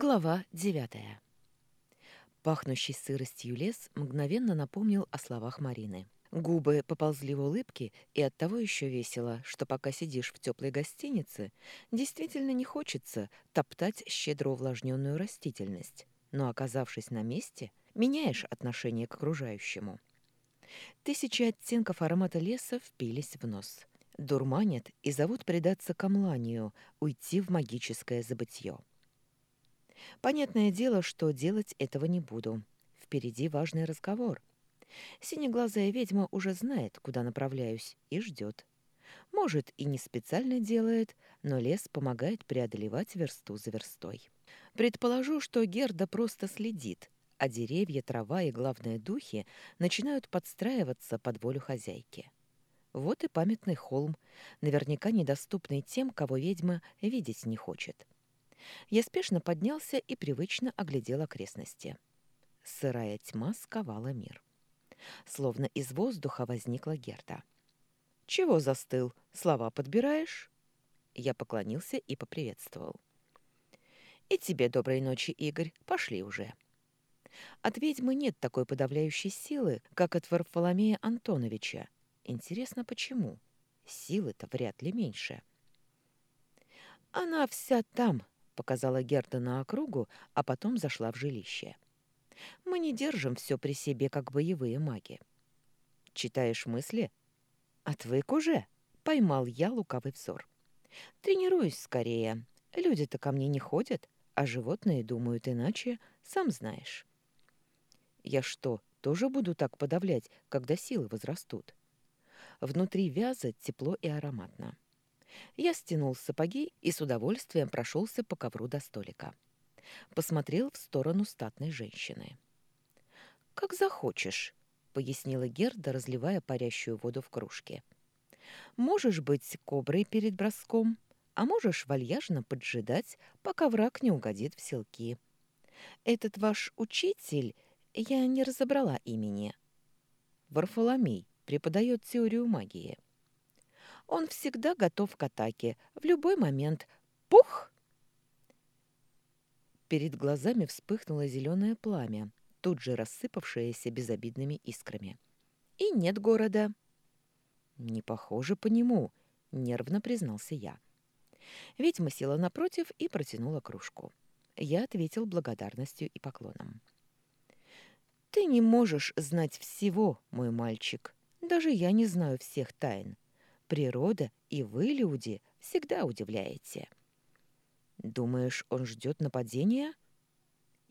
Глава девятая. Пахнущий сыростью лес мгновенно напомнил о словах Марины. Губы поползли в улыбке, и оттого еще весело, что пока сидишь в теплой гостинице, действительно не хочется топтать щедро увлажненную растительность, но, оказавшись на месте, меняешь отношение к окружающему. Тысячи оттенков аромата леса впились в нос. Дурманят и зовут предаться камланию, уйти в магическое забытье. Понятное дело, что делать этого не буду. Впереди важный разговор. Синеглазая ведьма уже знает, куда направляюсь, и ждет. Может, и не специально делает, но лес помогает преодолевать версту за верстой. Предположу, что Герда просто следит, а деревья, трава и, главное, духи начинают подстраиваться под волю хозяйки. Вот и памятный холм, наверняка недоступный тем, кого ведьма видеть не хочет. Я спешно поднялся и привычно оглядел окрестности. Сырая тьма сковала мир. Словно из воздуха возникла Герда. «Чего застыл? Слова подбираешь?» Я поклонился и поприветствовал. «И тебе доброй ночи, Игорь. Пошли уже». От ведьмы нет такой подавляющей силы, как от Варфоломея Антоновича. Интересно, почему? Силы-то вряд ли меньше. «Она вся там», показала Герда на округу, а потом зашла в жилище. Мы не держим все при себе, как боевые маги. Читаешь мысли? Отвык уже. Поймал я лукавый взор. Тренируюсь скорее. Люди-то ко мне не ходят, а животные думают иначе, сам знаешь. Я что, тоже буду так подавлять, когда силы возрастут? Внутри вяза тепло и ароматно. Я стянул сапоги и с удовольствием прошелся по ковру до столика. Посмотрел в сторону статной женщины. «Как захочешь», — пояснила Герда, разливая парящую воду в кружке. «Можешь быть коброй перед броском, а можешь вальяжно поджидать, пока враг не угодит в селки. Этот ваш учитель, я не разобрала имени. Варфоломей преподает теорию магии». Он всегда готов к атаке. В любой момент. Пух! Перед глазами вспыхнуло зеленое пламя, тут же рассыпавшееся безобидными искрами. И нет города. Не похоже по нему, нервно признался я. Ведьма села напротив и протянула кружку. Я ответил благодарностью и поклоном. «Ты не можешь знать всего, мой мальчик. Даже я не знаю всех тайн. Природа и вы, люди, всегда удивляете. Думаешь, он ждет нападения?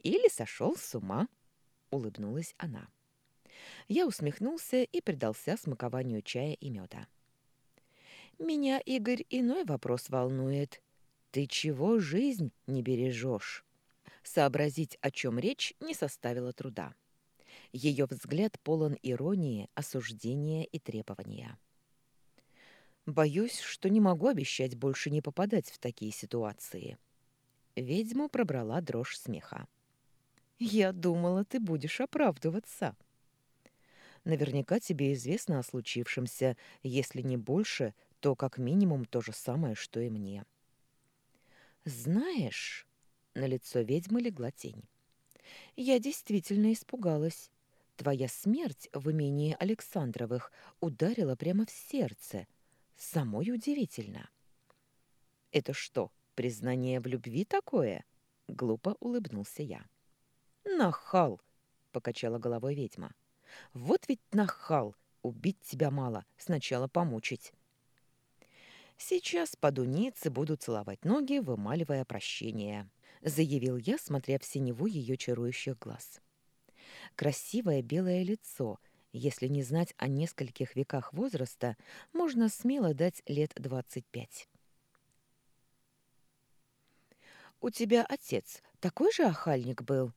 Или сошел с ума? Улыбнулась она. Я усмехнулся и предался смакованию чая и меда. Меня, Игорь, иной вопрос волнует. Ты чего жизнь не бережешь? Сообразить, о чем речь, не составило труда. Ее взгляд полон иронии, осуждения и требования. Боюсь, что не могу обещать больше не попадать в такие ситуации. Ведьму пробрала дрожь смеха. «Я думала, ты будешь оправдываться». Наверняка тебе известно о случившемся, если не больше, то как минимум то же самое, что и мне. «Знаешь...» — на лицо ведьмы легла тень. «Я действительно испугалась. Твоя смерть в имении Александровых ударила прямо в сердце, Самой удивительно. «Это что, признание в любви такое?» — глупо улыбнулся я. «Нахал!» — покачала головой ведьма. «Вот ведь нахал! Убить тебя мало, сначала помучить». «Сейчас подуницы буду целовать ноги, вымаливая прощение», — заявил я, смотря в синеву ее чарующих глаз. Красивое белое лицо, если не знать о нескольких веках возраста, можно смело дать лет двадцать пять. «У тебя отец такой же охальник был?»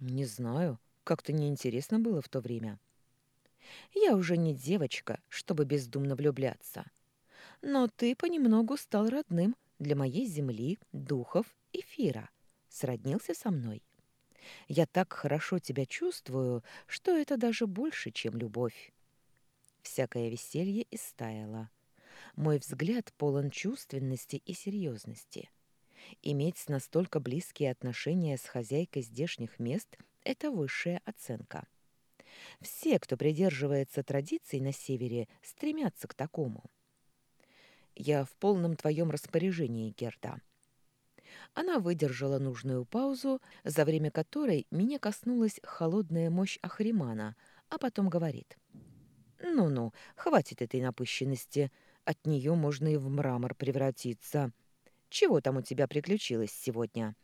«Не знаю. Как-то неинтересно было в то время». «Я уже не девочка, чтобы бездумно влюбляться. Но ты понемногу стал родным для моей земли, духов, эфира. Сроднился со мной. Я так хорошо тебя чувствую, что это даже больше, чем любовь. Всякое веселье истаяло. Мой взгляд полон чувственности и серьезности. Иметь настолько близкие отношения с хозяйкой здешних мест – это высшая оценка. Все, кто придерживается традиций на севере, стремятся к такому. Я в полном твоем распоряжении, Герда. Она выдержала нужную паузу, за время которой меня коснулась холодная мощь Ахримана, а потом говорит. «Ну-ну, хватит этой напыщенности. От нее можно и в мрамор превратиться. Чего там у тебя приключилось сегодня?»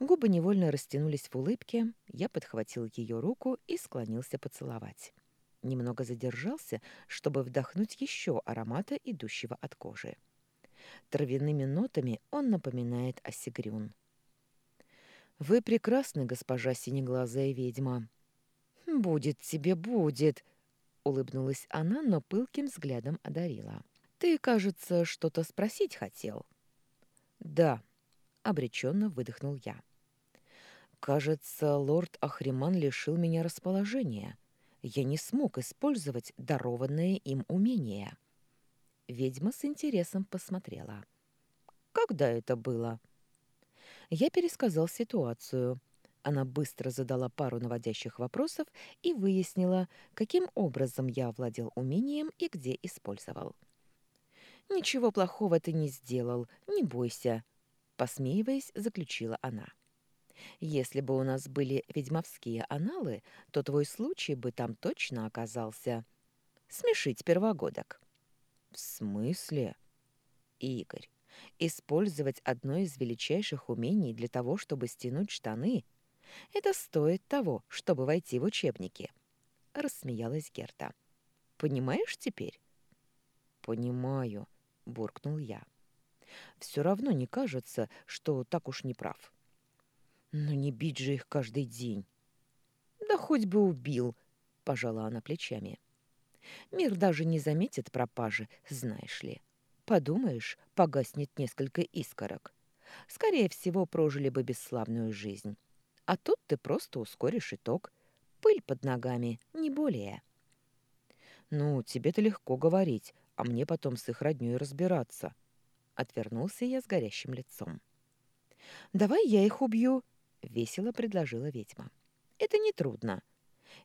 Губы невольно растянулись в улыбке, я подхватил ее руку и склонился поцеловать. Немного задержался, чтобы вдохнуть еще аромата, идущего от кожи. Травяными нотами он напоминает о Сигрюн. «Вы прекрасны, госпожа синеглазая ведьма». «Будет тебе, будет», — улыбнулась она, но пылким взглядом одарила. «Ты, кажется, что-то спросить хотел?» «Да», — обреченно выдохнул я. «Кажется, лорд Ахриман лишил меня расположения. Я не смог использовать дарованное им умение». Ведьма с интересом посмотрела. «Когда это было?» Я пересказал ситуацию. Она быстро задала пару наводящих вопросов и выяснила, каким образом я овладел умением и где использовал. «Ничего плохого ты не сделал, не бойся», — посмеиваясь, заключила она. «Если бы у нас были ведьмовские аналы, то твой случай бы там точно оказался. Смешить первогодок». «В смысле?» «Игорь, использовать одно из величайших умений для того, чтобы стянуть штаны, это стоит того, чтобы войти в учебники», — рассмеялась Герта. «Понимаешь теперь?» «Понимаю», — буркнул я. «Все равно не кажется, что так уж не прав». «Но не бить же их каждый день». «Да хоть бы убил», — пожала она плечами. «Мир даже не заметит пропажи, знаешь ли. Подумаешь, погаснет несколько искорок. Скорее всего, прожили бы бесславную жизнь. А тут ты просто ускоришь итог. Пыль под ногами, не более». «Ну, тебе-то легко говорить, а мне потом с их роднёй разбираться». Отвернулся я с горящим лицом. «Давай я их убью», — весело предложила ведьма. «Это нетрудно.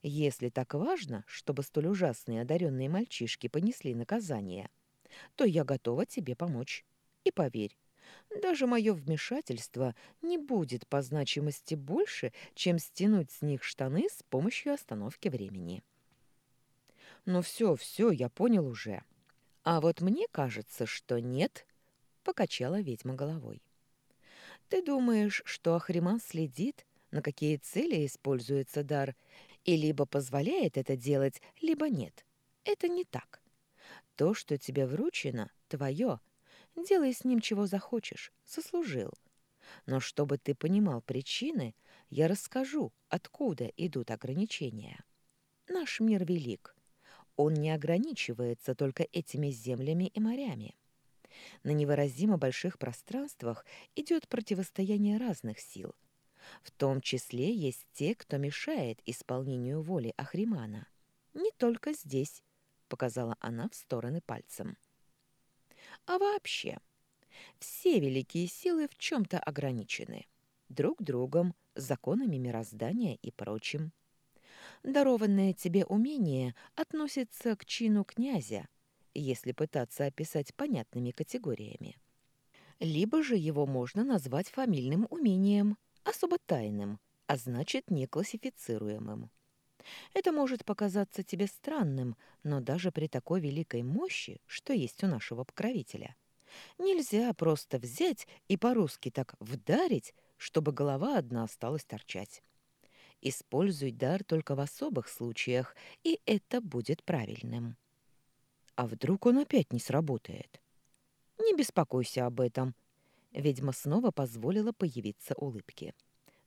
Если так важно, чтобы столь ужасные одаренные мальчишки понесли наказание, то я готова тебе помочь. И поверь, даже мое вмешательство не будет по значимости больше, чем стянуть с них штаны с помощью остановки времени». «Ну все, все, я понял уже», «А вот мне кажется, что нет», — покачала ведьма головой. «Ты думаешь, что Ахриман следит, на какие цели используется дар, и либо позволяет это делать, либо нет. Это не так. То, что тебе вручено, твое. Делай с ним чего захочешь, сослужил. Но чтобы ты понимал причины, я расскажу, откуда идут ограничения. Наш мир велик. Он не ограничивается только этими землями и морями. На невыразимо больших пространствах идет противостояние разных сил. В том числе есть те, кто мешает исполнению воли Ахримана. Не только здесь, показала она в стороны пальцем. А вообще, все великие силы в чем-то ограничены. Друг другом, законами мироздания и прочим. Дарованное тебе умение относится к чину князя, если пытаться описать понятными категориями. Либо же его можно назвать фамильным умением, особо тайным, а значит неклассифицируемым. Это может показаться тебе странным, но даже при такой великой мощи, что есть у нашего покровителя, нельзя просто взять и по-русски так вдарить, чтобы голова одна осталась торчать. Используй дар только в особых случаях, и это будет правильным. А вдруг он опять не сработает? Не беспокойся об этом. Ведьма снова позволила появиться улыбке.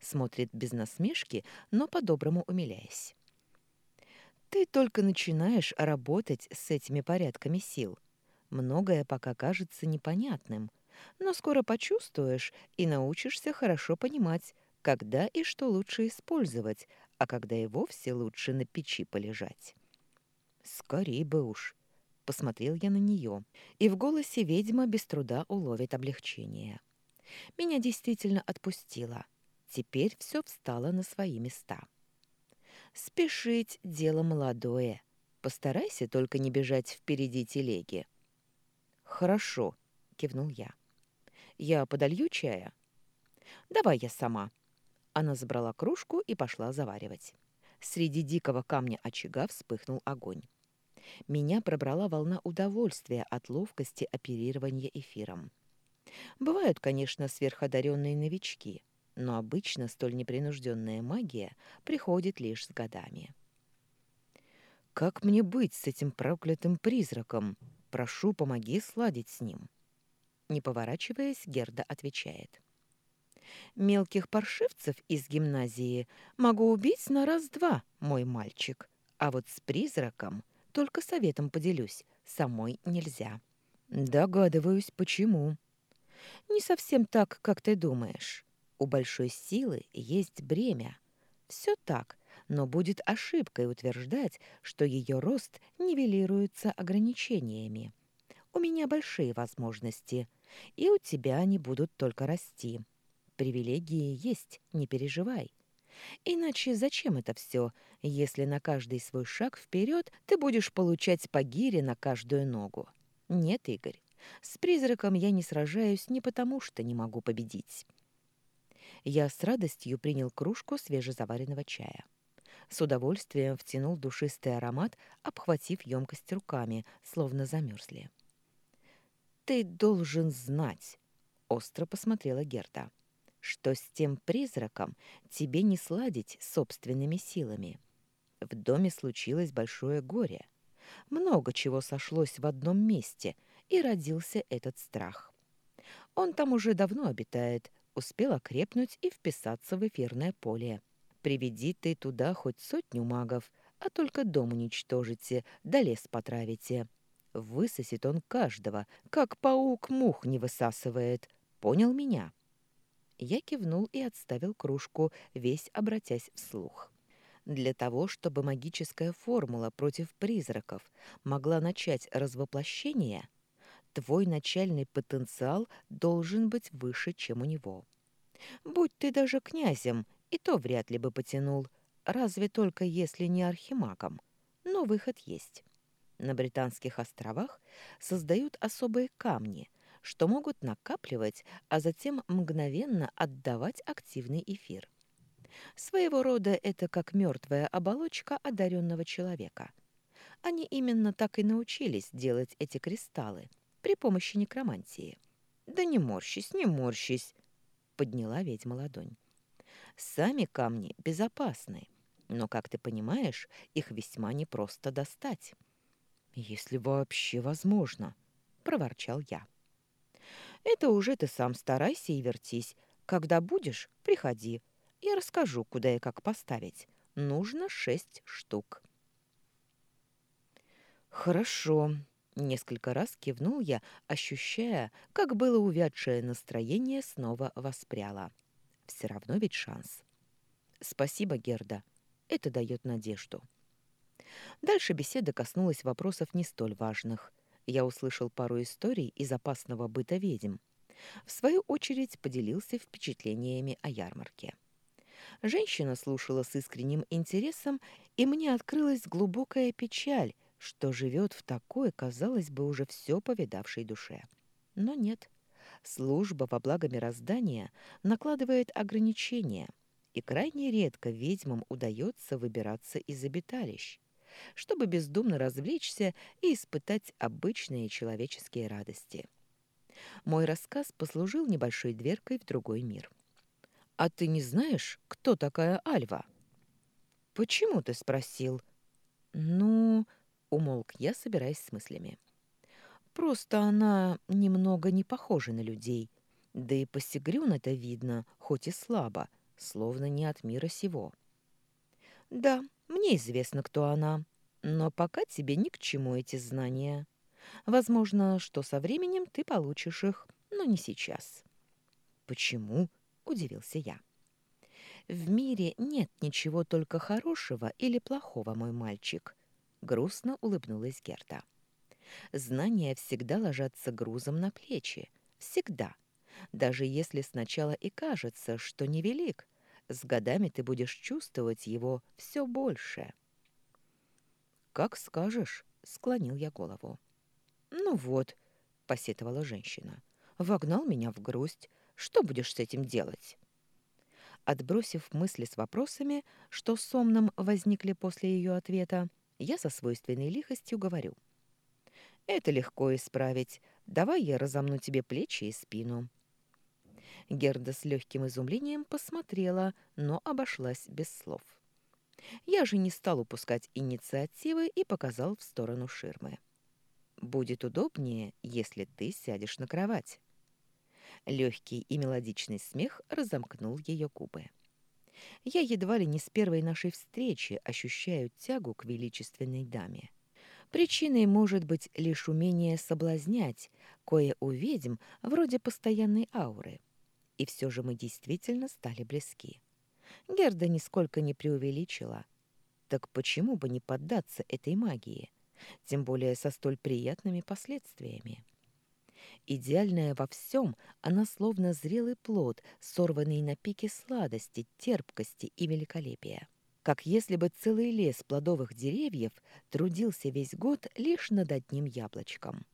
Смотрит без насмешки, но по-доброму умиляясь. Ты только начинаешь работать с этими порядками сил. Многое пока кажется непонятным, но скоро почувствуешь и научишься хорошо понимать, когда и что лучше использовать, а когда и вовсе лучше на печи полежать. «Скорей бы уж!» — посмотрел я на нее, и в голосе ведьма без труда уловит облегчение. Меня действительно отпустило. Теперь все встало на свои места. Спешить — дело молодое. Постарайся только не бежать впереди телеги. «Хорошо», — кивнул я. «Я подолью чая?» «Давай я сама». Она забрала кружку и пошла заваривать. Среди дикого камня очага вспыхнул огонь. Меня пробрала волна удовольствия от ловкости оперирования эфиром. Бывают, конечно, сверходаренные новички, но обычно столь непринужденная магия приходит лишь с годами. «Как мне быть с этим проклятым призраком? Прошу, помоги сладить с ним». Не поворачиваясь, Герда отвечает. Мелких паршивцев из гимназии могу убить на раз-два, мой мальчик. А вот с призраком только советом поделюсь, самой нельзя. Догадываюсь, почему. Не совсем так, как ты думаешь. У большой силы есть бремя. Все так, но будет ошибкой утверждать, что ее рост нивелируется ограничениями. У меня большие возможности, и у тебя они будут только расти. Привилегии есть, не переживай. Иначе зачем это все, если на каждый свой шаг вперед ты будешь получать по гире на каждую ногу? Нет, Игорь, с призраком я не сражаюсь не потому, что не могу победить. Я с радостью принял кружку свежезаваренного чая. С удовольствием втянул душистый аромат, обхватив емкость руками, словно замерзли. «Ты должен знать», — остро посмотрела Герта что с тем призраком тебе не сладить собственными силами. В доме случилось большое горе. Много чего сошлось в одном месте, и родился этот страх. Он там уже давно обитает, успел окрепнуть и вписаться в эфирное поле. Приведи ты туда хоть сотню магов, а только дом уничтожите, да лес потравите. Высосет он каждого, как паук мух не высасывает. Понял меня?» Я кивнул и отставил кружку, весь обратясь вслух. Для того, чтобы магическая формула против призраков могла начать развоплощение, твой начальный потенциал должен быть выше, чем у него. Будь ты даже князем, и то вряд ли бы потянул, разве только если не архимагом. Но выход есть. На Британских островах создают особые камни – что могут накапливать, а затем мгновенно отдавать активный эфир. Своего рода это как мертвая оболочка одаренного человека. Они именно так и научились делать эти кристаллы при помощи некромантии. «Да не морщись, не морщись!» — подняла ведьма ладонь. «Сами камни безопасны, но, как ты понимаешь, их весьма непросто достать». «Если вообще возможно», — проворчал я. Это уже ты сам старайся и вертись. Когда будешь, приходи. Я расскажу, куда и как поставить. Нужно шесть штук. Хорошо. Несколько раз кивнул я, ощущая, как было увядшее настроение снова воспряло. Все равно ведь шанс. Спасибо, Герда. Это дает надежду. Дальше беседа коснулась вопросов не столь важных я услышал пару историй из опасного быта ведьм. В свою очередь поделился впечатлениями о ярмарке. Женщина слушала с искренним интересом, и мне открылась глубокая печаль, что живет в такой, казалось бы, уже все повидавшей душе. Но нет. Служба во благо мироздания накладывает ограничения, и крайне редко ведьмам удается выбираться из обиталищ чтобы бездумно развлечься и испытать обычные человеческие радости. Мой рассказ послужил небольшой дверкой в другой мир. «А ты не знаешь, кто такая Альва?» «Почему ты спросил?» «Ну...» — умолк я, собираясь с мыслями. «Просто она немного не похожа на людей. Да и по Сигрюн это видно, хоть и слабо, словно не от мира сего». «Да, мне известно, кто она. Но пока тебе ни к чему эти знания. Возможно, что со временем ты получишь их, но не сейчас. Почему? удивился я. В мире нет ничего только хорошего или плохого, мой мальчик, грустно улыбнулась Герта. Знания всегда ложатся грузом на плечи, всегда. Даже если сначала и кажется, что невелик, с годами ты будешь чувствовать его все больше. «Как скажешь», — склонил я голову. «Ну вот», — посетовала женщина, — «вогнал меня в грусть. Что будешь с этим делать?» Отбросив мысли с вопросами, что сомном возникли после ее ответа, я со свойственной лихостью говорю. «Это легко исправить. Давай я разомну тебе плечи и спину». Герда с легким изумлением посмотрела, но обошлась без слов. Я же не стал упускать инициативы и показал в сторону ширмы. «Будет удобнее, если ты сядешь на кровать». Легкий и мелодичный смех разомкнул ее губы. Я едва ли не с первой нашей встречи ощущаю тягу к величественной даме. Причиной может быть лишь умение соблазнять, кое у ведьм вроде постоянной ауры. И все же мы действительно стали близки. Герда нисколько не преувеличила. Так почему бы не поддаться этой магии? Тем более со столь приятными последствиями. Идеальная во всем, она словно зрелый плод, сорванный на пике сладости, терпкости и великолепия. Как если бы целый лес плодовых деревьев трудился весь год лишь над одним яблочком.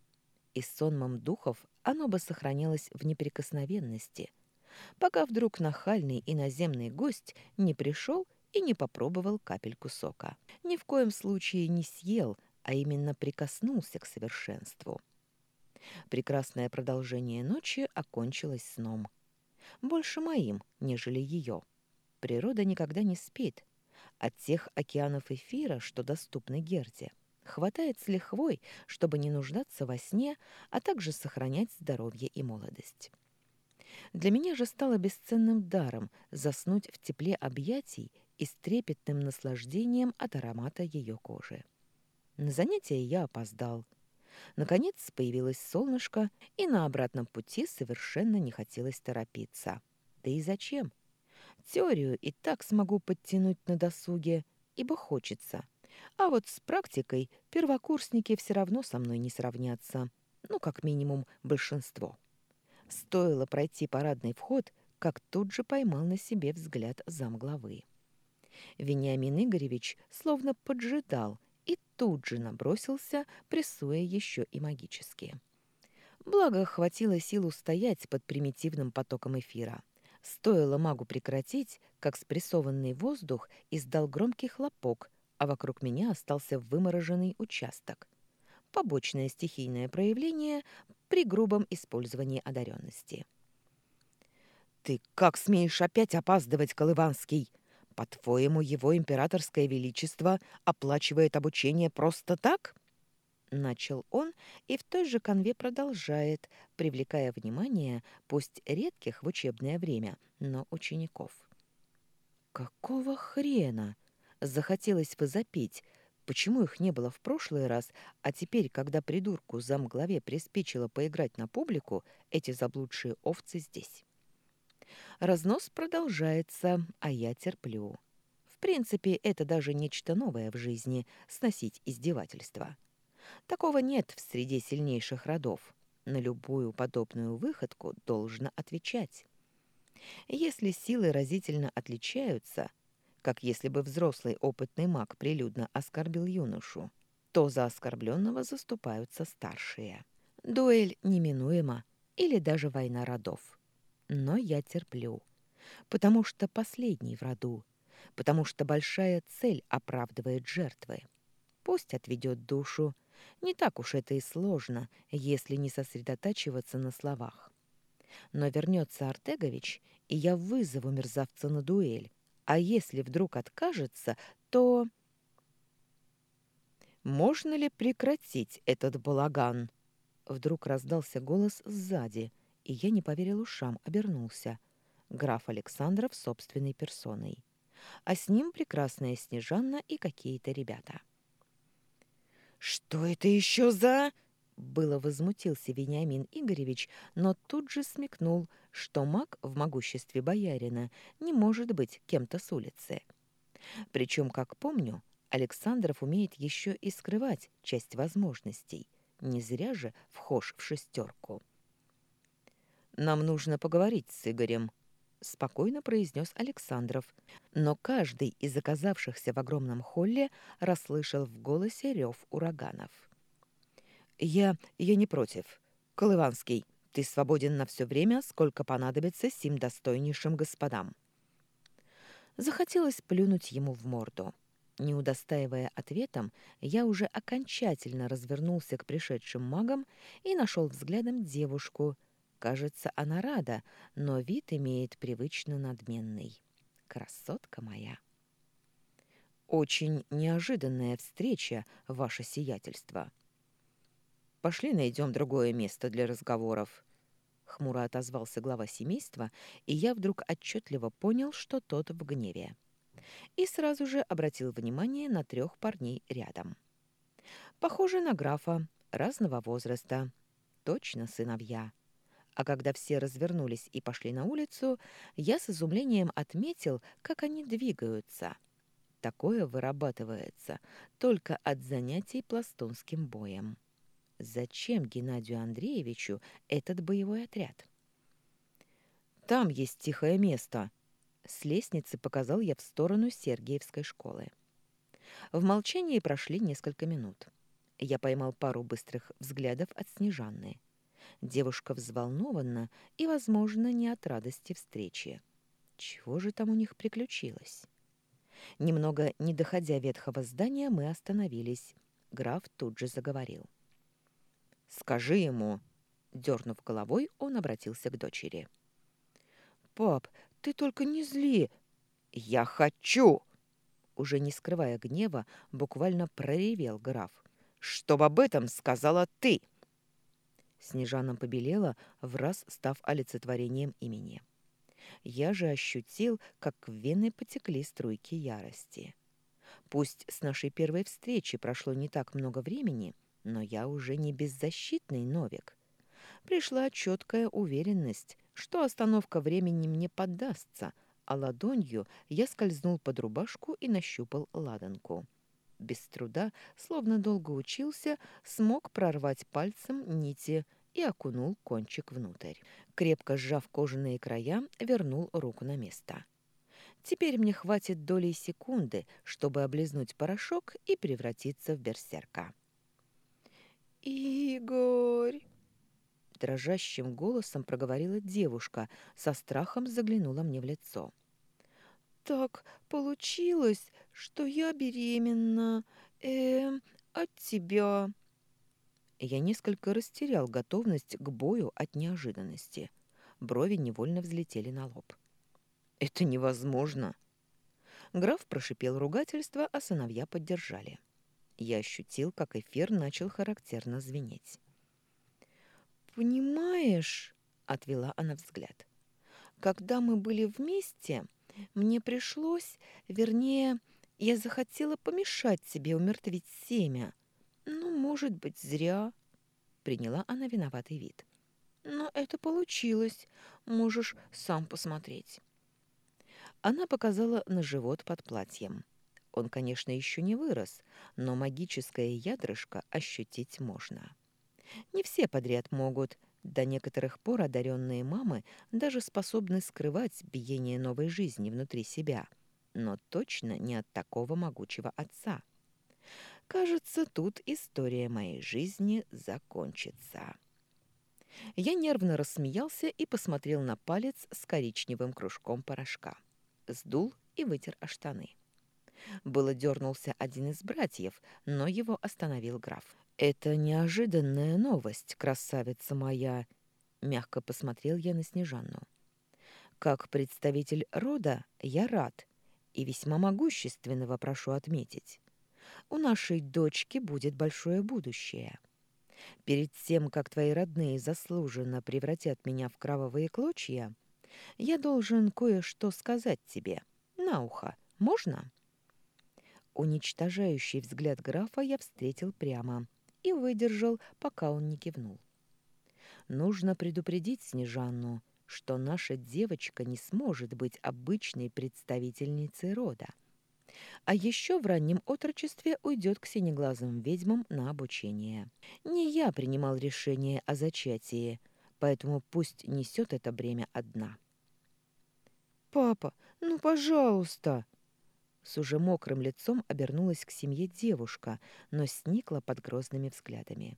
И сонмом духов оно бы сохранялось в неприкосновенности, пока вдруг нахальный иноземный гость не пришел и не попробовал капельку сока. Ни в коем случае не съел, а именно прикоснулся к совершенству. Прекрасное продолжение ночи окончилось сном. Больше моим, нежели ее. Природа никогда не спит. От тех океанов эфира, что доступны Герде, хватает с лихвой, чтобы не нуждаться во сне, а также сохранять здоровье и молодость. Для меня же стало бесценным даром заснуть в тепле объятий и с трепетным наслаждением от аромата ее кожи. На занятие я опоздал — Наконец появилось солнышко, и на обратном пути совершенно не хотелось торопиться. Да и зачем? Теорию и так смогу подтянуть на досуге, ибо хочется. А вот с практикой первокурсники все равно со мной не сравнятся. Ну, как минимум, большинство. Стоило пройти парадный вход, как тут же поймал на себе взгляд замглавы. Вениамин Игоревич словно поджидал, и тут же набросился, прессуя еще и магически. Благо, хватило сил устоять под примитивным потоком эфира. Стоило магу прекратить, как спрессованный воздух издал громкий хлопок, а вокруг меня остался вымороженный участок. Побочное стихийное проявление при грубом использовании одаренности. «Ты как смеешь опять опаздывать, Колыванский?» По-твоему, его императорское величество оплачивает обучение просто так? Начал он и в той же конве продолжает, привлекая внимание, пусть редких в учебное время, но учеников. Какого хрена? Захотелось возопить. Почему их не было в прошлый раз, а теперь, когда придурку замглаве приспичило поиграть на публику, эти заблудшие овцы здесь? Разнос продолжается, а я терплю. В принципе, это даже нечто новое в жизни — сносить издевательства. Такого нет в среде сильнейших родов. На любую подобную выходку должно отвечать. Если силы разительно отличаются, как если бы взрослый опытный маг прилюдно оскорбил юношу, то за оскорбленного заступаются старшие. Дуэль неминуема или даже война родов. Но я терплю, потому что последний в роду, потому что большая цель оправдывает жертвы. Пусть отведет душу. Не так уж это и сложно, если не сосредотачиваться на словах. Но вернется Артегович, и я вызову мерзавца на дуэль. А если вдруг откажется, то... «Можно ли прекратить этот балаган?» Вдруг раздался голос сзади — и я не поверил ушам, обернулся. Граф Александров собственной персоной. А с ним прекрасная Снежанна и какие-то ребята. «Что это еще за...» Было возмутился Вениамин Игоревич, но тут же смекнул, что маг в могуществе боярина не может быть кем-то с улицы. Причем, как помню, Александров умеет еще и скрывать часть возможностей. Не зря же вхож в шестерку. нам нужно поговорить с Игорем», — спокойно произнес Александров. Но каждый из оказавшихся в огромном холле расслышал в голосе рев ураганов. «Я... я не против. Колыванский, ты свободен на все время, сколько понадобится сим достойнейшим господам». Захотелось плюнуть ему в морду. Не удостаивая ответом, я уже окончательно развернулся к пришедшим магам и нашел взглядом девушку. Кажется, она рада, но вид имеет привычно надменный. Красотка моя. Очень неожиданная встреча, ваше сиятельство. Пошли найдем другое место для разговоров. Хмуро отозвался глава семейства, и я вдруг отчетливо понял, что тот в гневе и сразу же обратил внимание на трех парней рядом. Похожи на графа, разного возраста, точно сыновья. А когда все развернулись и пошли на улицу, я с изумлением отметил, как они двигаются. Такое вырабатывается только от занятий пластунским боем. Зачем Геннадию Андреевичу этот боевой отряд? «Там есть тихое место», с лестницы показал я в сторону Сергиевской школы. В молчании прошли несколько минут. Я поймал пару быстрых взглядов от Снежанны. Девушка взволнована и, возможно, не от радости встречи. Чего же там у них приключилось? Немного не доходя ветхого здания, мы остановились. Граф тут же заговорил. «Скажи ему!» Дернув головой, он обратился к дочери. «Пап, ты только не зли. Я хочу, уже не скрывая гнева, буквально проревел граф. Чтоб об этом сказала ты. Снежана побелела, враз став олицетворением имени. Я же ощутил, как в вены потекли струйки ярости. Пусть с нашей первой встречи прошло не так много времени, но я уже не беззащитный Новик. Пришла четкая уверенность, что остановка времени мне поддастся, а ладонью я скользнул под рубашку и нащупал ладанку. Без труда, словно долго учился, смог прорвать пальцем нити и окунул кончик внутрь. Крепко сжав кожаные края, вернул руку на место. Теперь мне хватит доли секунды, чтобы облизнуть порошок и превратиться в берсерка. «Игорь!» дрожащим голосом проговорила девушка, со страхом заглянула мне в лицо. Так получилось, что я беременна. Э, от тебя. Я несколько растерял готовность к бою от неожиданности. Брови невольно взлетели на лоб. Это невозможно. Граф прошипел ругательство, а сыновья поддержали. Я ощутил, как эфир начал характерно звенеть. «Понимаешь», — отвела она взгляд, — «когда мы были вместе, мне пришлось, вернее, я захотела помешать себе умертвить семя. Ну, может быть, зря». Приняла она виноватый вид. «Но это получилось. Можешь сам посмотреть». Она показала на живот под платьем. Он, конечно, еще не вырос, но магическое ядрышко ощутить можно. Не все подряд могут. До некоторых пор одаренные мамы даже способны скрывать биение новой жизни внутри себя, но точно не от такого могучего отца. Кажется, тут история моей жизни закончится. Я нервно рассмеялся и посмотрел на палец с коричневым кружком порошка. Сдул и вытер о штаны. Было дернулся один из братьев, но его остановил граф. «Это неожиданная новость, красавица моя!» Мягко посмотрел я на Снежанну. «Как представитель рода я рад и весьма могущественного прошу отметить. У нашей дочки будет большое будущее. Перед тем, как твои родные заслуженно превратят меня в кровавые клочья, я должен кое-что сказать тебе. На ухо. Можно?» Уничтожающий взгляд графа я встретил прямо и выдержал, пока он не кивнул. Нужно предупредить Снежанну, что наша девочка не сможет быть обычной представительницей рода. А еще в раннем отрочестве уйдет к синеглазым ведьмам на обучение. Не я принимал решение о зачатии, поэтому пусть несет это бремя одна. «Папа, ну, пожалуйста!» С уже мокрым лицом обернулась к семье девушка, но сникла под грозными взглядами.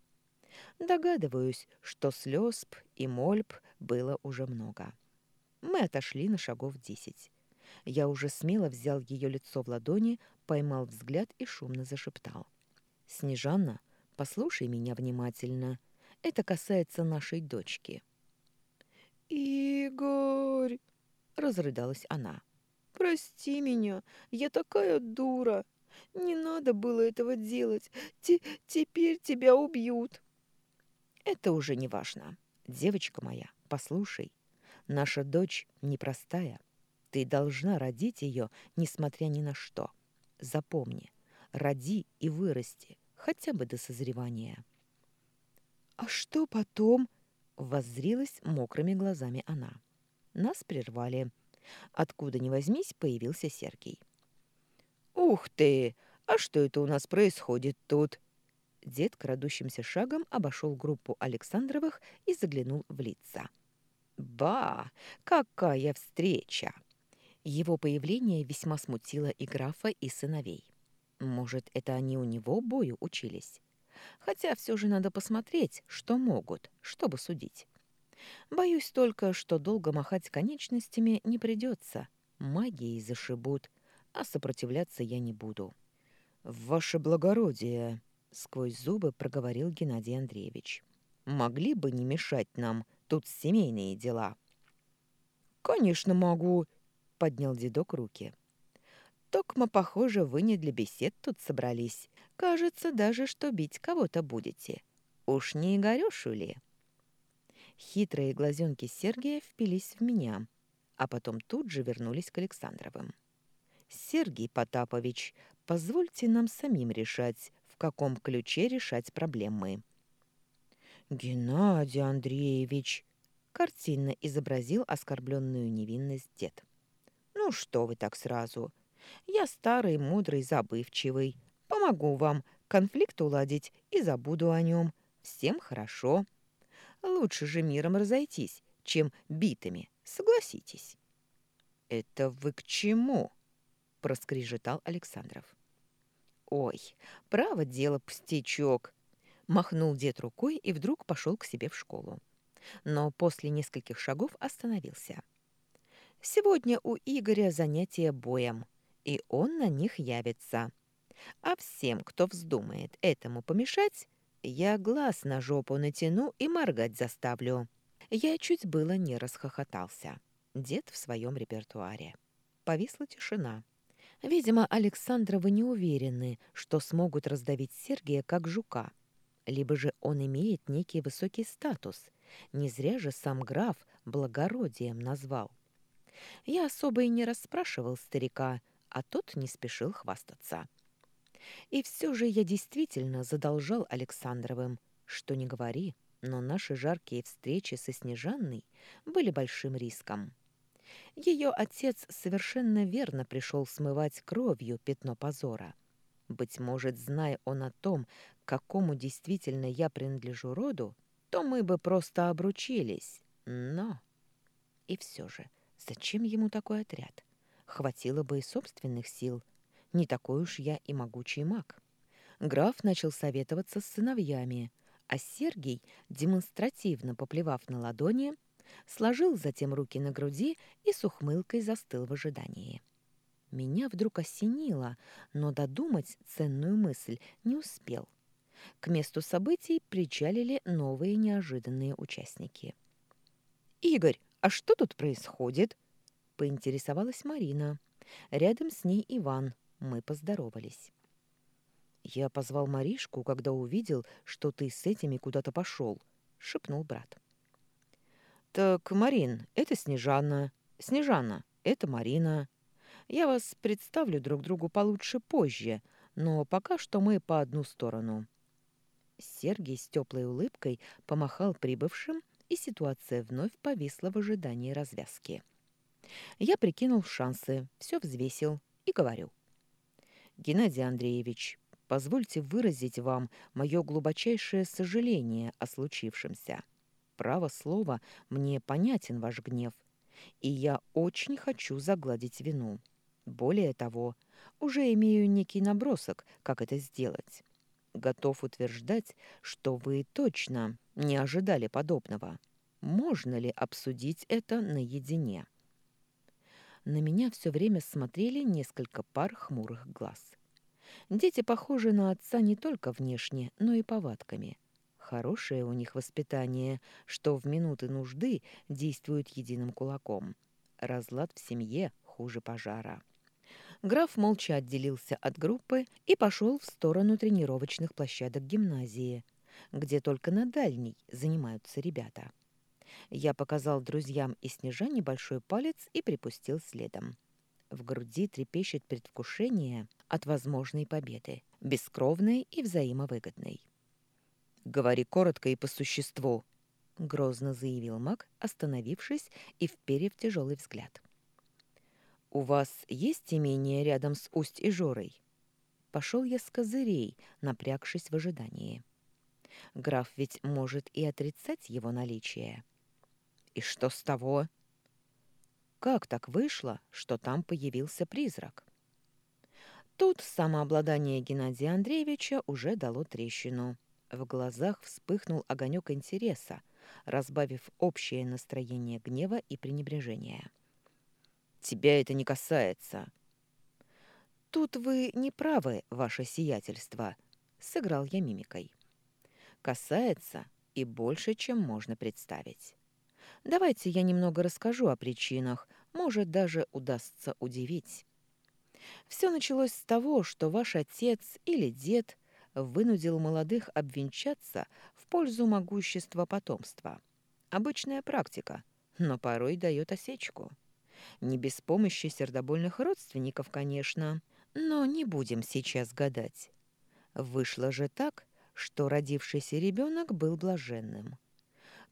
Догадываюсь, что слез и мольб было уже много. Мы отошли на шагов десять. Я уже смело взял ее лицо в ладони, поймал взгляд и шумно зашептал. «Снежанна, послушай меня внимательно. Это касается нашей дочки». «Игорь!» — разрыдалась она. «Прости меня, я такая дура. Не надо было этого делать. Т Теперь тебя убьют». «Это уже не важно. Девочка моя, послушай. Наша дочь непростая. Ты должна родить ее, несмотря ни на что. Запомни, роди и вырасти, хотя бы до созревания. «А что потом?» — воззрилась мокрыми глазами она. Нас прервали. Откуда ни возьмись, появился Сергей. «Ух ты! А что это у нас происходит тут?» Дед крадущимся шагом обошел группу Александровых и заглянул в лица. «Ба! Какая встреча!» Его появление весьма смутило и графа, и сыновей. Может, это они у него бою учились? Хотя все же надо посмотреть, что могут, чтобы судить. Боюсь только, что долго махать конечностями не придется. Магией зашибут, а сопротивляться я не буду. «Ваше благородие!» — сквозь зубы проговорил Геннадий Андреевич. «Могли бы не мешать нам, Тут семейные дела». «Конечно могу», — поднял дедок руки. «Токма, похоже, вы не для бесед тут собрались. Кажется даже, что бить кого-то будете. Уж не Игорёшу ли?» Хитрые глазенки Сергия впились в меня, а потом тут же вернулись к Александровым. «Сергей Потапович, позвольте нам самим решать, в каком ключе решать проблемы». «Геннадий Андреевич!» — картинно изобразил оскорбленную невинность дед. «Ну что вы так сразу? Я старый, мудрый, забывчивый. Помогу вам конфликт уладить и забуду о нем. Всем хорошо. Лучше же миром разойтись, чем битыми, согласитесь». «Это вы к чему?» — проскрежетал Александров. «Ой, право дело пустячок!» Махнул дед рукой и вдруг пошел к себе в школу. Но после нескольких шагов остановился. Сегодня у Игоря занятия боем, и он на них явится. А всем, кто вздумает этому помешать, я глаз на жопу натяну и моргать заставлю. Я чуть было не расхохотался. Дед в своем репертуаре. Повисла тишина. Видимо, Александровы не уверены, что смогут раздавить Сергия как жука либо же он имеет некий высокий статус. Не зря же сам граф благородием назвал. Я особо и не расспрашивал старика, а тот не спешил хвастаться. И все же я действительно задолжал Александровым, что не говори, но наши жаркие встречи со Снежанной были большим риском. Ее отец совершенно верно пришел смывать кровью пятно позора. Быть может, зная он о том, какому действительно я принадлежу роду, то мы бы просто обручились. Но... И все же, зачем ему такой отряд? Хватило бы и собственных сил. Не такой уж я и могучий маг. Граф начал советоваться с сыновьями, а Сергей, демонстративно поплевав на ладони, сложил затем руки на груди и с ухмылкой застыл в ожидании. Меня вдруг осенило, но додумать ценную мысль не успел. К месту событий причалили новые неожиданные участники. «Игорь, а что тут происходит?» — поинтересовалась Марина. Рядом с ней Иван. Мы поздоровались. «Я позвал Маришку, когда увидел, что ты с этими куда-то пошел», — шепнул брат. «Так, Марин, это Снежана. Снежана, это Марина. Я вас представлю друг другу получше позже, но пока что мы по одну сторону. Сергей с теплой улыбкой помахал прибывшим, и ситуация вновь повисла в ожидании развязки. Я прикинул шансы, все взвесил и говорю. «Геннадий Андреевич, позвольте выразить вам мое глубочайшее сожаление о случившемся. право слова, мне понятен ваш гнев, и я очень хочу загладить вину. Более того, уже имею некий набросок, как это сделать. Готов утверждать, что вы точно не ожидали подобного. Можно ли обсудить это наедине? На меня все время смотрели несколько пар хмурых глаз. Дети похожи на отца не только внешне, но и повадками. Хорошее у них воспитание, что в минуты нужды действует единым кулаком. Разлад в семье хуже пожара. Граф молча отделился от группы и пошел в сторону тренировочных площадок гимназии, где только на дальней занимаются ребята. Я показал друзьям и Снежане большой палец и припустил следом. В груди трепещет предвкушение от возможной победы, бескровной и взаимовыгодной. «Говори коротко и по существу», — грозно заявил маг, остановившись и вперев тяжелый взгляд. «У вас есть имение рядом с Усть-Ижорой?» Пошел я с козырей, напрягшись в ожидании. Граф ведь может и отрицать его наличие. И что с того? Как так вышло, что там появился призрак? Тут самообладание Геннадия Андреевича уже дало трещину. В глазах вспыхнул огонек интереса, разбавив общее настроение гнева и пренебрежения. Тебя это не касается. Тут вы не правы, ваше сиятельство, сыграл я мимикой. Касается и больше, чем можно представить. Давайте я немного расскажу о причинах, может, даже удастся удивить. Все началось с того, что ваш отец или дед вынудил молодых обвенчаться в пользу могущества потомства. Обычная практика, но порой дает осечку. Не без помощи сердобольных родственников, конечно, но не будем сейчас гадать. Вышло же так, что родившийся ребенок был блаженным.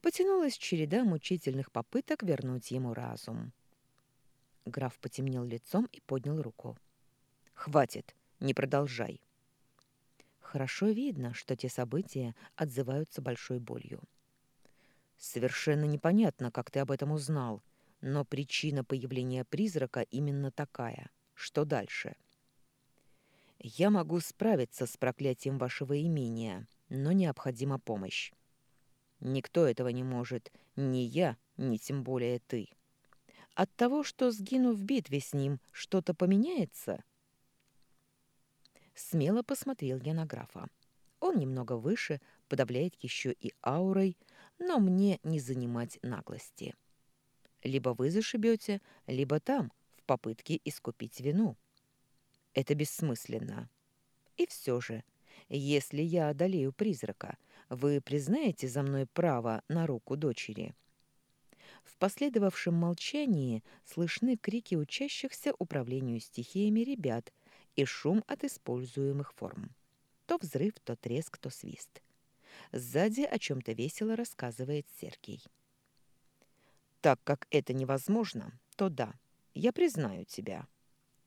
Потянулась череда мучительных попыток вернуть ему разум. Граф потемнел лицом и поднял руку. «Хватит, не продолжай». Хорошо видно, что те события отзываются большой болью. «Совершенно непонятно, как ты об этом узнал», но причина появления призрака именно такая. Что дальше? Я могу справиться с проклятием вашего имения, но необходима помощь. Никто этого не может, ни я, ни тем более ты. От того, что сгину в битве с ним, что-то поменяется? Смело посмотрел я на графа. Он немного выше, подавляет еще и аурой, но мне не занимать наглости. — либо вы зашибете, либо там, в попытке искупить вину. Это бессмысленно. И все же, если я одолею призрака, вы признаете за мной право на руку дочери?» В последовавшем молчании слышны крики учащихся управлению стихиями ребят и шум от используемых форм. То взрыв, то треск, то свист. Сзади о чем-то весело рассказывает Сергей. Так как это невозможно, то да, я признаю тебя.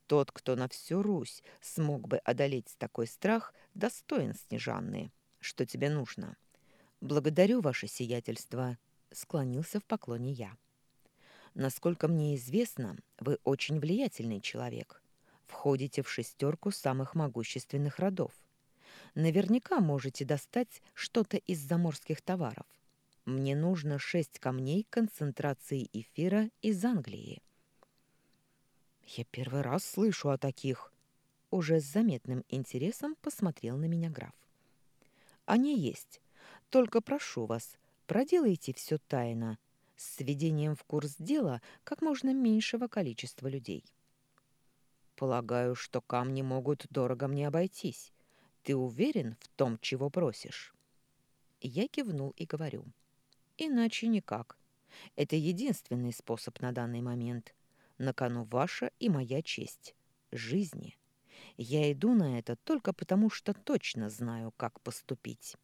Тот, кто на всю Русь смог бы одолеть такой страх, достоин Снежанны. Что тебе нужно? Благодарю ваше сиятельство, склонился в поклоне я. Насколько мне известно, вы очень влиятельный человек. Входите в шестерку самых могущественных родов. Наверняка можете достать что-то из заморских товаров. Мне нужно шесть камней концентрации эфира из Англии. Я первый раз слышу о таких. Уже с заметным интересом посмотрел на меня граф. Они есть. Только прошу вас, проделайте все тайно, с сведением в курс дела как можно меньшего количества людей. Полагаю, что камни могут дорого мне обойтись. Ты уверен в том, чего просишь? Я кивнул и говорю. — Иначе никак. Это единственный способ на данный момент. На кону ваша и моя честь. Жизни. Я иду на это только потому, что точно знаю, как поступить.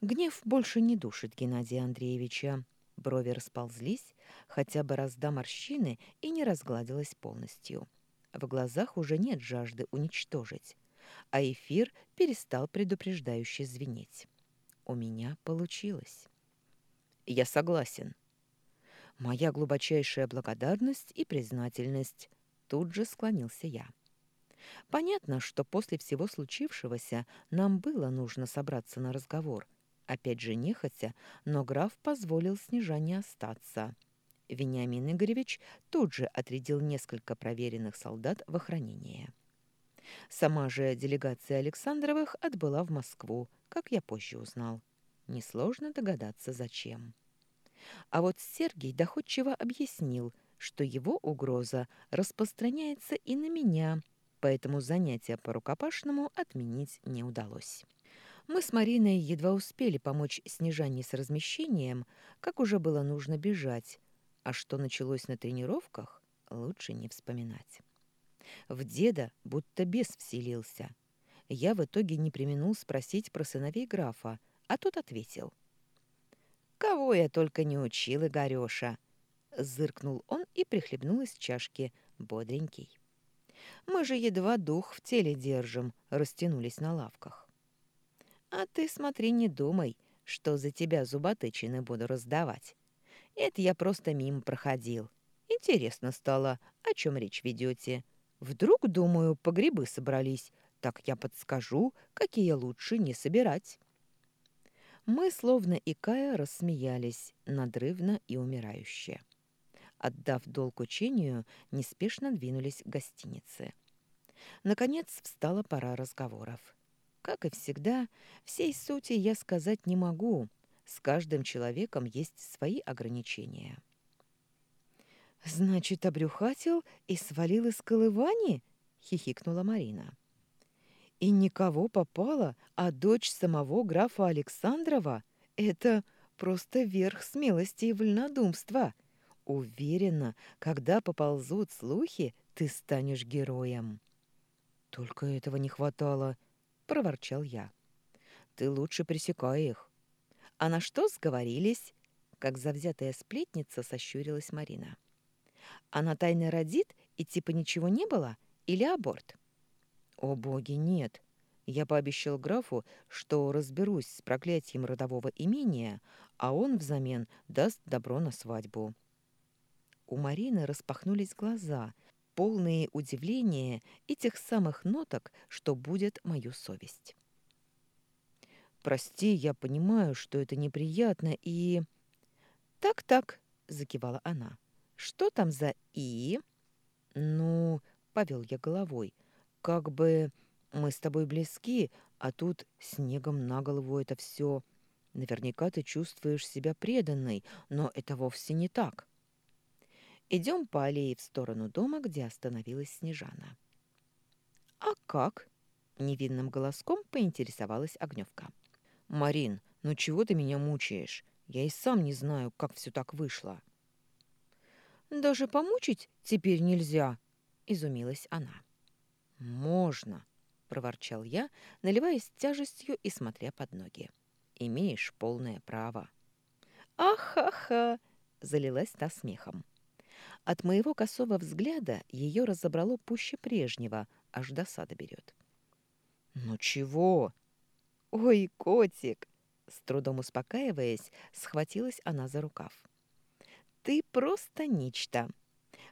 Гнев больше не душит Геннадия Андреевича. Брови расползлись, хотя бы разда морщины и не разгладилась полностью. В глазах уже нет жажды уничтожить, а эфир перестал предупреждающе звенеть. У меня получилось. Я согласен. Моя глубочайшая благодарность и признательность. Тут же склонился я. Понятно, что после всего случившегося нам было нужно собраться на разговор. Опять же нехотя, но граф позволил Снежане остаться. Вениамин Игоревич тут же отрядил несколько проверенных солдат в охранение. Сама же делегация Александровых отбыла в Москву, как я позже узнал. Несложно догадаться, зачем. А вот Сергей доходчиво объяснил, что его угроза распространяется и на меня, поэтому занятия по рукопашному отменить не удалось. Мы с Мариной едва успели помочь Снежане с размещением, как уже было нужно бежать, а что началось на тренировках, лучше не вспоминать. В деда будто бес вселился. Я в итоге не применул спросить про сыновей графа, а тот ответил. Кого я только не учил, Игорёша!» Зыркнул он и прихлебнул из чашки, бодренький. «Мы же едва дух в теле держим», растянулись на лавках. «А ты смотри, не думай, что за тебя зуботычины буду раздавать. Это я просто мимо проходил. Интересно стало, о чем речь ведете. Вдруг, думаю, по грибы собрались, так я подскажу, какие лучше не собирать». Мы, словно икая, рассмеялись, надрывно и умирающе. Отдав долг учению, неспешно двинулись к гостинице. Наконец встала пора разговоров. Как и всегда, всей сути я сказать не могу. С каждым человеком есть свои ограничения. «Значит, обрюхатил и свалил из колывани?» — хихикнула Марина. И никого попало, а дочь самого графа Александрова — это просто верх смелости и вольнодумства. Уверена, когда поползут слухи, ты станешь героем. Только этого не хватало, — проворчал я. Ты лучше пресекай их. А на что сговорились? Как завзятая сплетница сощурилась Марина. Она тайно родит, и типа ничего не было? Или аборт? О боги, нет. Я пообещал графу, что разберусь с проклятием родового имения, а он взамен даст добро на свадьбу. У Марины распахнулись глаза, полные удивления и тех самых ноток, что будет мою совесть. «Прости, я понимаю, что это неприятно и...» «Так-так», — закивала она. «Что там за «и»?» «Ну...» — повел я головой как бы мы с тобой близки, а тут снегом на голову это все. Наверняка ты чувствуешь себя преданной, но это вовсе не так. Идем по аллее в сторону дома, где остановилась Снежана. «А как?» — невинным голоском поинтересовалась Огневка. «Марин, ну чего ты меня мучаешь? Я и сам не знаю, как все так вышло». «Даже помучить теперь нельзя», — изумилась она. «Можно», — проворчал я, наливаясь тяжестью и смотря под ноги. «Имеешь полное право». «Ах-ха-ха!» — залилась та смехом. От моего косого взгляда ее разобрало пуще прежнего, аж досада берет. «Ну чего?» «Ой, котик!» С трудом успокаиваясь, схватилась она за рукав. «Ты просто нечто.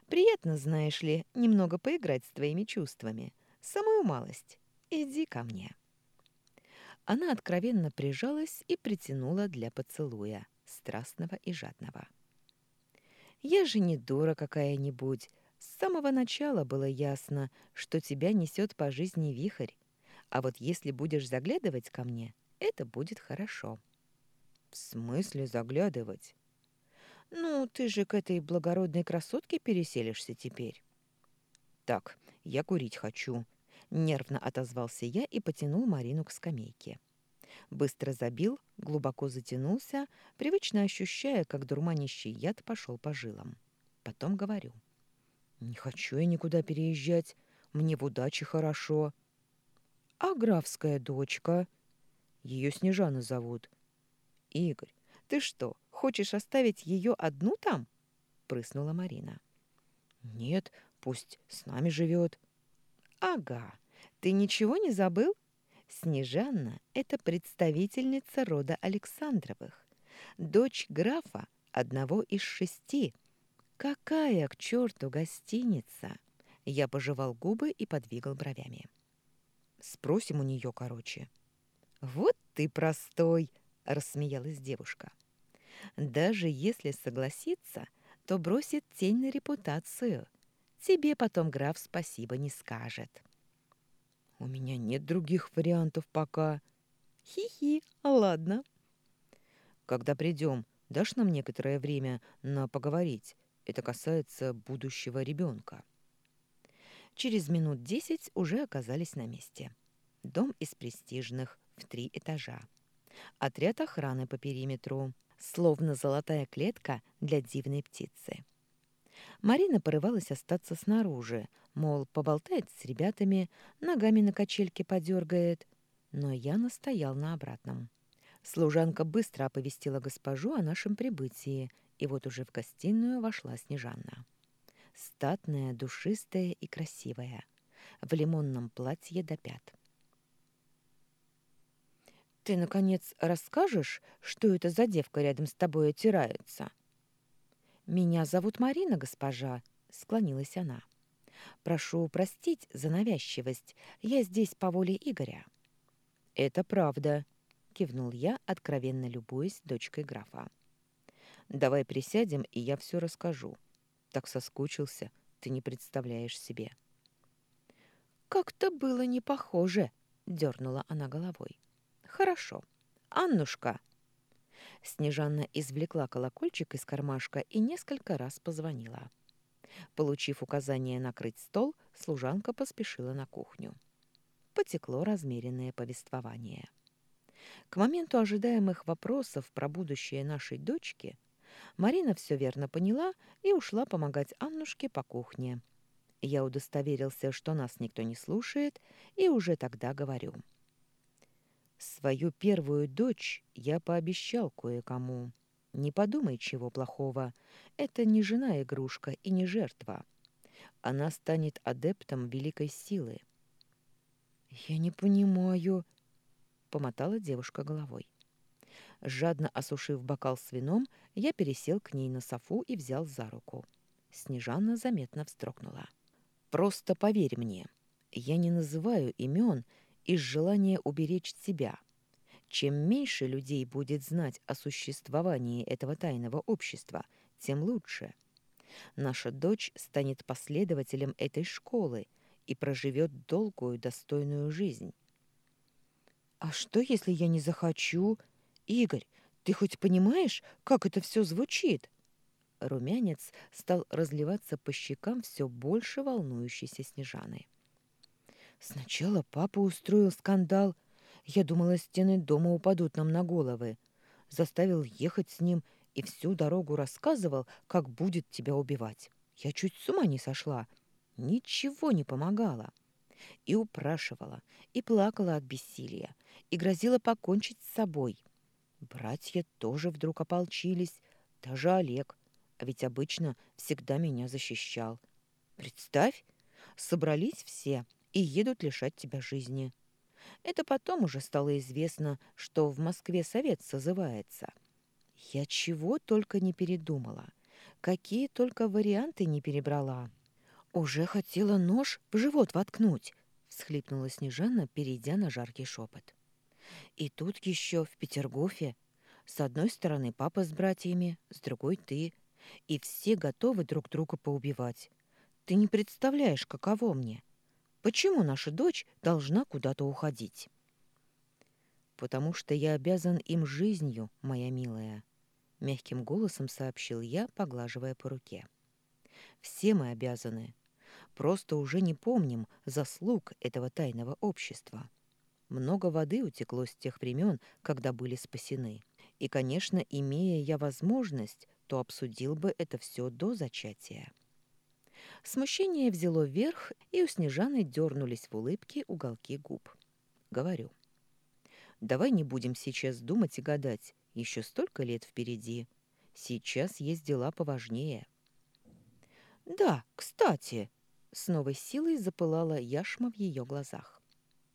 Приятно, знаешь ли, немного поиграть с твоими чувствами. Самую малость. Иди ко мне». Она откровенно прижалась и притянула для поцелуя, страстного и жадного. «Я же не дура какая-нибудь. С самого начала было ясно, что тебя несет по жизни вихрь. А вот если будешь заглядывать ко мне, это будет хорошо». «В смысле заглядывать?» «Ну, ты же к этой благородной красотке переселишься теперь». «Так, я курить хочу», — нервно отозвался я и потянул Марину к скамейке. Быстро забил, глубоко затянулся, привычно ощущая, как дурманящий яд пошел по жилам. Потом говорю. «Не хочу я никуда переезжать. Мне в удаче хорошо». «А графская дочка?» Ее Снежана зовут. «Игорь, ты что, хочешь оставить ее одну там?» — прыснула Марина. «Нет, Пусть с нами живет. Ага, ты ничего не забыл? Снежанна — это представительница рода Александровых. Дочь графа, одного из шести. Какая к черту гостиница? Я пожевал губы и подвигал бровями. Спросим у нее, короче. Вот ты простой, рассмеялась девушка. Даже если согласится, то бросит тень на репутацию. Тебе потом граф спасибо не скажет. У меня нет других вариантов пока. Хи-хи, ладно. Когда придем, дашь нам некоторое время на поговорить? Это касается будущего ребенка. Через минут десять уже оказались на месте. Дом из престижных, в три этажа. Отряд охраны по периметру, словно золотая клетка для дивной птицы. Марина порывалась остаться снаружи, мол, поболтает с ребятами, ногами на качельке подергает, но я настоял на обратном. Служанка быстро оповестила госпожу о нашем прибытии, и вот уже в гостиную вошла Снежанна. Статная, душистая и красивая, в лимонном платье до пят. «Ты, наконец, расскажешь, что это за девка рядом с тобой отирается?» «Меня зовут Марина, госпожа», — склонилась она. «Прошу простить за навязчивость. Я здесь по воле Игоря». «Это правда», — кивнул я, откровенно любуясь дочкой графа. «Давай присядем, и я все расскажу. Так соскучился, ты не представляешь себе». «Как-то было не похоже», — дернула она головой. «Хорошо. Аннушка!» Снежанна извлекла колокольчик из кармашка и несколько раз позвонила. Получив указание накрыть стол, служанка поспешила на кухню. Потекло размеренное повествование. К моменту ожидаемых вопросов про будущее нашей дочки Марина все верно поняла и ушла помогать Аннушке по кухне. Я удостоверился, что нас никто не слушает, и уже тогда говорю. Свою первую дочь я пообещал кое-кому. Не подумай чего плохого. Это не жена-игрушка и не жертва. Она станет адептом великой силы. «Я не понимаю», — помотала девушка головой. Жадно осушив бокал с вином, я пересел к ней на софу и взял за руку. Снежана заметно встрогнула. «Просто поверь мне, я не называю имен из желания уберечь себя. Чем меньше людей будет знать о существовании этого тайного общества, тем лучше. Наша дочь станет последователем этой школы — и проживет долгую, достойную жизнь. «А что, если я не захочу? Игорь, ты хоть понимаешь, как это все звучит?» Румянец стал разливаться по щекам все больше волнующейся Снежаны. «Сначала папа устроил скандал. Я думала, стены дома упадут нам на головы. Заставил ехать с ним и всю дорогу рассказывал, как будет тебя убивать. Я чуть с ума не сошла. Ничего не помогало. И упрашивала, и плакала от бессилия, и грозила покончить с собой. Братья тоже вдруг ополчились, даже Олег, а ведь обычно всегда меня защищал. Представь, собрались все и едут лишать тебя жизни. Это потом уже стало известно, что в Москве совет созывается. Я чего только не передумала, какие только варианты не перебрала. «Уже хотела нож в живот воткнуть», — всхлипнула Снежана, перейдя на жаркий шепот. «И тут еще в Петергофе. С одной стороны папа с братьями, с другой ты. И все готовы друг друга поубивать. Ты не представляешь, каково мне. Почему наша дочь должна куда-то уходить?» «Потому что я обязан им жизнью, моя милая», — мягким голосом сообщил я, поглаживая по руке. «Все мы обязаны, Просто уже не помним заслуг этого тайного общества. Много воды утекло с тех времен, когда были спасены. И, конечно, имея я возможность, то обсудил бы это все до зачатия. Смущение взяло верх, и у Снежаны дернулись в улыбке уголки губ. Говорю. Давай не будем сейчас думать и гадать. Еще столько лет впереди. Сейчас есть дела поважнее. Да, кстати, с новой силой запылала яшма в ее глазах.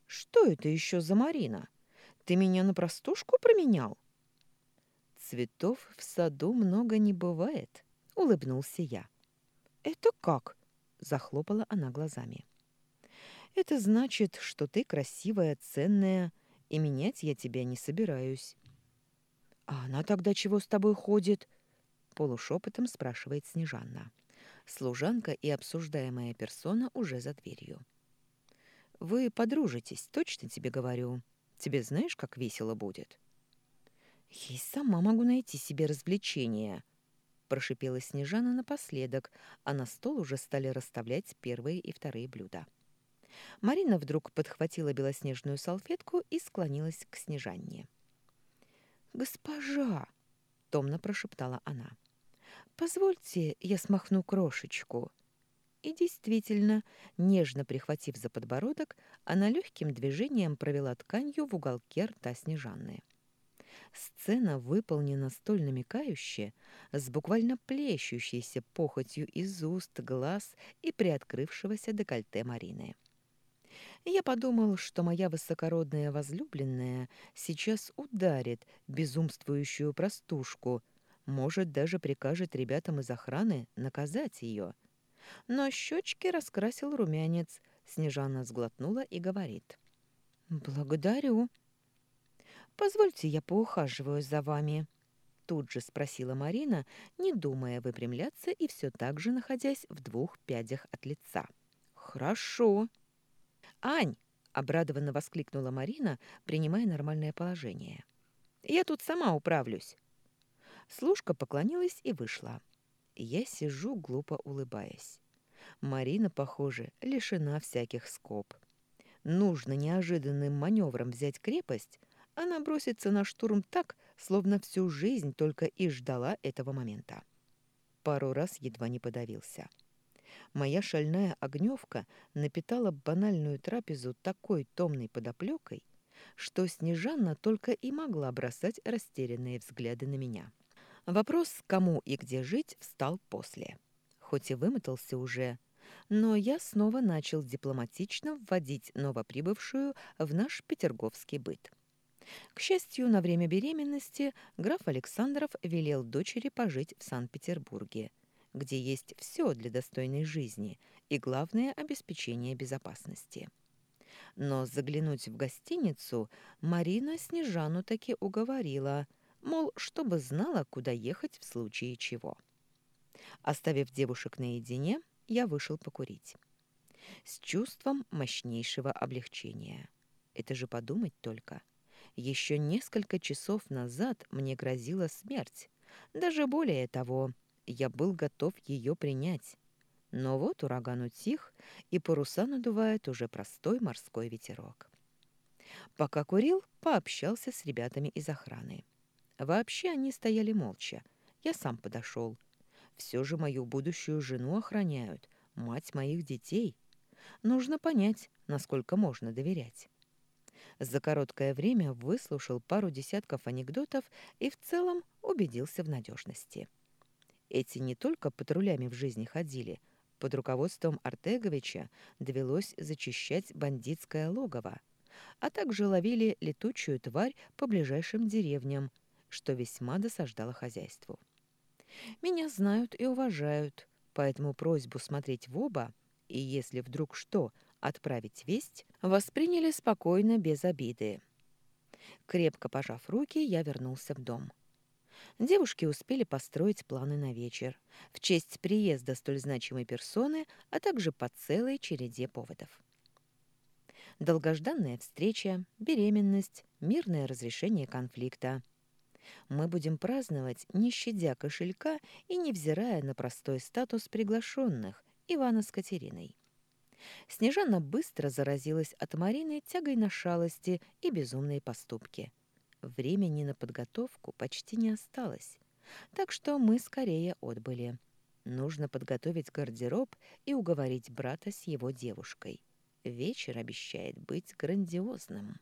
«Что это еще за Марина? Ты меня на простушку променял?» цветов в саду много не бывает», — улыбнулся я. «Это как?» — захлопала она глазами. «Это значит, что ты красивая, ценная, и менять я тебя не собираюсь». «А она тогда чего с тобой ходит?» — полушепотом спрашивает Снежанна. Служанка и обсуждаемая персона уже за дверью. «Вы подружитесь, точно тебе говорю. Тебе знаешь, как весело будет?» «Я сама могу найти себе развлечение», — прошипела Снежана напоследок, а на стол уже стали расставлять первые и вторые блюда. Марина вдруг подхватила белоснежную салфетку и склонилась к Снежанне. «Госпожа!» — томно прошептала она. «Позвольте, я смахну крошечку». И действительно, нежно прихватив за подбородок, она легким движением провела тканью в уголке рта Снежанны. Сцена выполнена столь намекающе, с буквально плещущейся похотью из уст, глаз и приоткрывшегося декольте Марины. Я подумал, что моя высокородная возлюбленная сейчас ударит безумствующую простушку, может, даже прикажет ребятам из охраны наказать ее. Но щечки раскрасил румянец, Снежана сглотнула и говорит. «Благодарю». «Позвольте, я поухаживаю за вами», — тут же спросила Марина, не думая выпрямляться и все так же находясь в двух пядях от лица. «Хорошо». «Ань!» — обрадованно воскликнула Марина, принимая нормальное положение. «Я тут сама управлюсь». Служка поклонилась и вышла. Я сижу, глупо улыбаясь. Марина, похоже, лишена всяких скоб. Нужно неожиданным маневром взять крепость, она бросится на штурм так, словно всю жизнь только и ждала этого момента. Пару раз едва не подавился. Моя шальная огневка напитала банальную трапезу такой томной подоплекой, что Снежанна только и могла бросать растерянные взгляды на меня. Вопрос, кому и где жить, встал после. Хоть и вымотался уже, но я снова начал дипломатично вводить новоприбывшую в наш петерговский быт. К счастью, на время беременности граф Александров велел дочери пожить в Санкт-Петербурге, где есть все для достойной жизни и, главное, обеспечение безопасности. Но заглянуть в гостиницу Марина Снежану таки уговорила, мол, чтобы знала, куда ехать в случае чего. Оставив девушек наедине, я вышел покурить. С чувством мощнейшего облегчения. Это же подумать только — еще несколько часов назад мне грозила смерть. Даже более того, я был готов ее принять. Но вот ураган утих, и паруса надувает уже простой морской ветерок. Пока курил, пообщался с ребятами из охраны. Вообще они стояли молча. Я сам подошел. Все же мою будущую жену охраняют, мать моих детей. Нужно понять, насколько можно доверять. За короткое время выслушал пару десятков анекдотов и в целом убедился в надежности. Эти не только патрулями в жизни ходили, под руководством Артеговича довелось зачищать бандитское логово, а также ловили летучую тварь по ближайшим деревням, что весьма досаждало хозяйству. Меня знают и уважают, поэтому просьбу смотреть в оба, и если вдруг что – отправить весть, восприняли спокойно, без обиды. Крепко пожав руки, я вернулся в дом. Девушки успели построить планы на вечер в честь приезда столь значимой персоны, а также по целой череде поводов. Долгожданная встреча, беременность, мирное разрешение конфликта. Мы будем праздновать, не щадя кошелька и невзирая на простой статус приглашенных Ивана с Катериной. Снежана быстро заразилась от Марины тягой на шалости и безумные поступки. Времени на подготовку почти не осталось, так что мы скорее отбыли. Нужно подготовить гардероб и уговорить брата с его девушкой. Вечер обещает быть грандиозным.